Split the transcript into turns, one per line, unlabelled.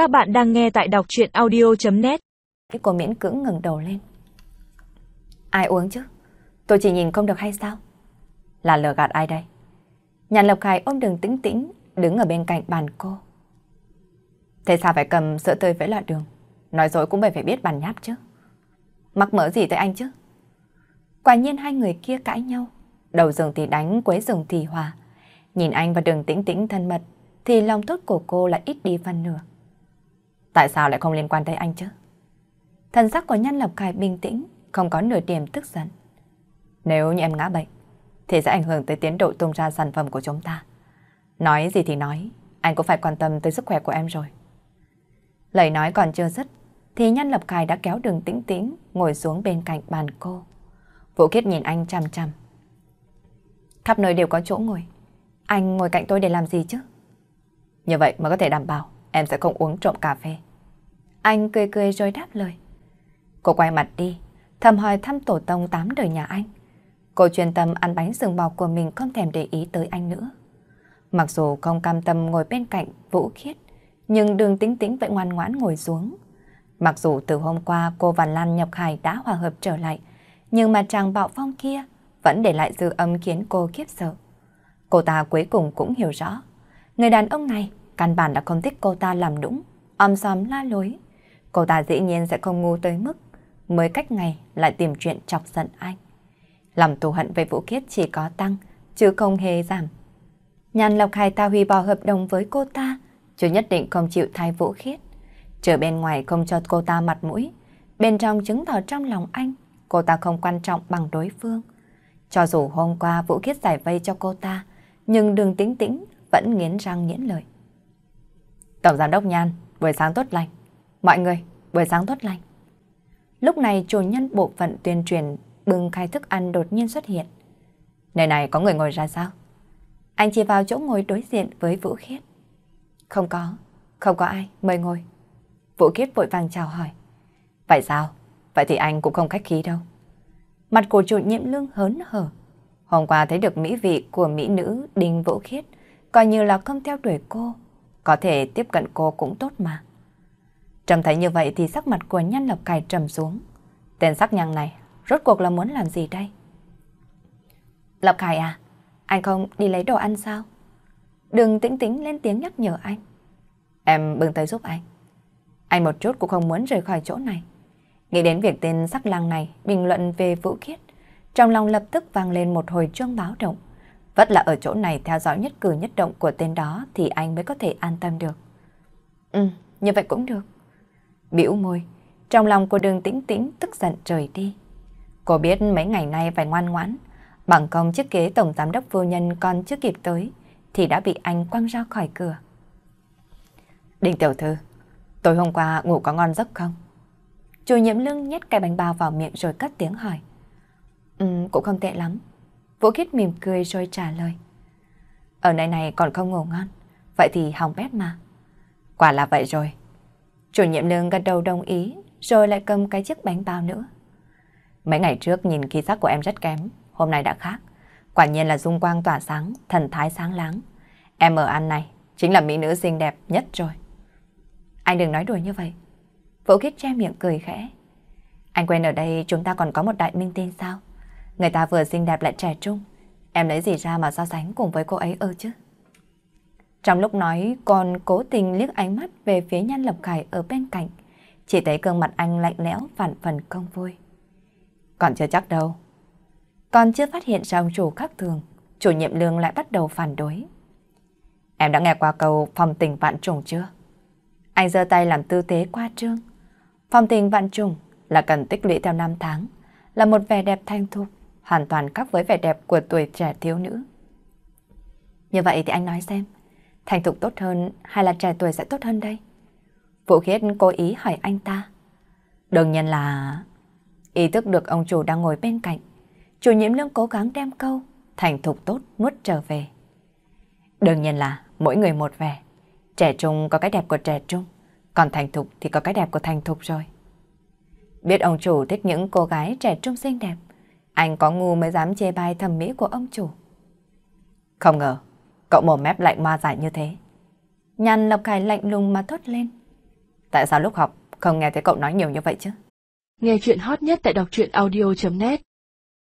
Các bạn đang nghe tại đọc chuyện audio.net
Cô miễn cưỡng ngừng đầu lên. Ai uống chứ? Tôi chỉ nhìn không được hay sao? Là lừa gạt ai đây? Nhàn Lộc Khải ôm đường tĩnh tĩnh, đứng ở bên cạnh bàn cô. Thế sao phải cầm sữa tươi với lọ đường? Nói dối cũng phải phải biết bàn nháp chứ. Mắc mỡ gì tới anh chứ? Quả nhiên hai người kia cãi nhau. Đầu giường thì đánh, quấy giường thì hòa. Nhìn anh và đường tĩnh tĩnh thân mật, thì lòng tốt của cô lại ít đi phần nửa. Tại sao lại không liên quan tới anh chứ? Thần sắc của Nhân Lập Khải bình tĩnh, không có nửa điểm tức giận. Nếu như em ngã bệnh, thì sẽ ảnh hưởng tới tiến độ tung ra sản phẩm của chúng ta. Nói gì thì nói, anh cũng phải quan tâm tới sức khỏe của em rồi. Lời nói còn chưa dứt, thì Nhân Lập Khải đã kéo đường tĩnh tĩnh ngồi xuống bên cạnh bàn cô. Vũ Kiết nhìn anh chằm chằm. Khắp nơi đều có chỗ ngồi. Anh ngồi cạnh tôi để làm gì chứ? Như vậy mới có thể đảm bảo em sẽ không uống trộm cà phê. Anh cười cười rồi đáp lời. Cô quay mặt đi, thầm hỏi thăm tổ tông tám đời nhà anh. Cô chuyên tâm ăn bánh sừng bò của mình không thèm để ý tới anh nữa. Mặc dù không cam tâm ngồi bên cạnh Vũ Khiết, nhưng đường tính tính vẫn ngoan ngoãn ngồi xuống. Mặc dù từ hôm qua cô và Lan Nhập Hải đã hòa hợp trở lại, nhưng mà chàng bạo phong kia vẫn để lại dư âm khiến cô khiếp sợ. Cô ta cuối cùng cũng hiểu rõ, người đàn ông này căn bản đã không thích cô ta làm đúng, om xóm la lối. Cô ta dĩ nhiên sẽ không ngu tới mức mới cách ngày lại tìm chuyện chọc giận anh. Lòng thù hận về Vũ Khiết chỉ có tăng, chứ không hề giảm. Nhàn Lộc Hải ta hủy bỏ hợp đồng với cô ta, chứ nhất định không chịu thay Vũ Khiết. Trở bên ngoài không cho cô ta mặt mũi, bên trong chứng tỏ trong lòng anh, cô ta không quan trọng bằng đối phương. Cho dù hôm qua Vũ Khiết giải vây cho cô ta, nhưng đường tính tĩnh vẫn nghiến răng nghiến lợi. Tổng giám đốc Nhan, buổi sáng tốt lành. Mọi người, buổi sáng tốt lành. Lúc này chủ nhân bộ phận tuyên truyền bưng khai thức ăn đột nhiên xuất hiện. Nơi này có người ngồi ra sao? Anh chỉ vào chỗ ngồi đối diện với Vũ Khiết. Không có, không có ai, mời ngồi. Vũ Khiết vội vàng chào hỏi. Vậy sao? Vậy thì anh cũng không khách khí đâu. Mặt của chủ nhiệm lương hớn hở. Hôm qua thấy được mỹ vị của mỹ nữ Đinh Vũ Khiết, coi như là không theo đuổi cô. Có thể tiếp cận cô cũng tốt mà. Trầm thấy như vậy thì sắc mặt của Nhân Lộc cài trầm xuống. Tên sắc nhằng này, rốt cuộc là muốn làm gì đây? Lộc khải à, anh không đi lấy đồ ăn sao? Đừng tĩnh tĩnh lên tiếng nhắc nhở anh. Em bưng tới giúp anh. Anh một chút cũng không muốn rời khỏi chỗ này. Nghĩ đến việc tên sắc lang này bình luận về Vũ Khiết, trong lòng lập tức vang lên một hồi chuông báo động. Vất là ở chỗ này theo dõi nhất cử nhất động của tên đó thì anh mới có thể an tâm được. Ừ, như vậy cũng được. Biểu môi, trong lòng của đường tĩnh tĩnh tức giận trời đi. Cô biết mấy ngày nay phải ngoan ngoãn, bằng công chiếc kế tổng giám đốc vô nhân còn chưa kịp tới, thì đã bị anh quăng ra khỏi cửa. Đinh tiểu thư, tối hôm qua ngủ có ngon giấc không? Chủ nhiệm lưng nhét cái bánh bao vào miệng rồi cất tiếng hỏi. Ừ, cũng không tệ lắm. Vũ Khiết mỉm cười rồi trả lời. Ở nơi này còn không ngủ ngon, vậy thì hỏng bét mà. Quả là vậy rồi. Chủ nhiệm lương gật đầu đồng ý, rồi lại cầm cái chiếc bánh bao nữa. Mấy ngày trước nhìn khí sắc của em rất kém, hôm nay đã khác. Quả nhiên là dung quang tỏa sáng, thần thái sáng láng. Em ở ăn này, chính là mỹ nữ xinh đẹp nhất rồi. Anh đừng nói đùa như vậy. Vũ Khiết che miệng cười khẽ. Anh quên ở đây chúng ta còn có một đại minh tinh sao? Người ta vừa xinh đẹp lại trẻ trung. Em lấy gì ra mà so sánh cùng với cô ấy ơ chứ? Trong lúc nói, còn cố tình liếc ánh mắt về phía Nhan Lập Khải ở bên cạnh. Chỉ thấy gương mặt anh lạnh lẽo phản phần không vui. Còn chưa chắc đâu. Còn chưa phát hiện ra ông chủ khác thường, chủ nhiệm lương lại bắt đầu phản đối. Em đã nghe qua câu phòng tình vạn trùng chưa? Anh giơ tay làm tư thế qua trương. Phòng tình vạn trùng là cần tích lũy theo năm tháng, là một vẻ đẹp thanh thục, hoàn toàn khác với vẻ đẹp của tuổi trẻ thiếu nữ. Như vậy thì anh nói xem, thành thục tốt hơn hay là trẻ tuổi sẽ tốt hơn đây? Vũ Khiết cố ý hỏi anh ta. Đương nhiên là... Ý thức được ông chủ đang ngồi bên cạnh, chủ nhiệm lương cố gắng đem câu thành thục tốt nuốt trở về. Đương nhiên là mỗi người một vẻ, trẻ trung có cái đẹp của trẻ trung, còn thành thục thì có cái đẹp của thành thục rồi. Biết ông chủ thích những cô gái trẻ trung xinh đẹp, anh có ngu mới dám chê bai thẩm mỹ của ông chủ. Không ngờ, cậu mồm mép lạnh ma giải như thế. Nhàn Lộc Khải lạnh lùng mà thốt lên. Tại sao lúc học không nghe thấy cậu nói nhiều như vậy chứ?
Nghe chuyện hot nhất tại đọc truyện audio.net